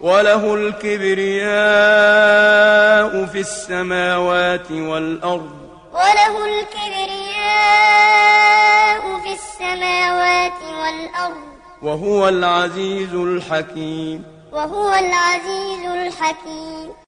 وله الكبرياء في السماوات والأرض وله الكبرياء في السماوات والأرض وهو العزيز الحكيم وهو العزيز الحكيم